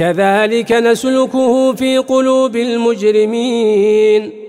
كذلك نسلكه في قلوب المجرمين.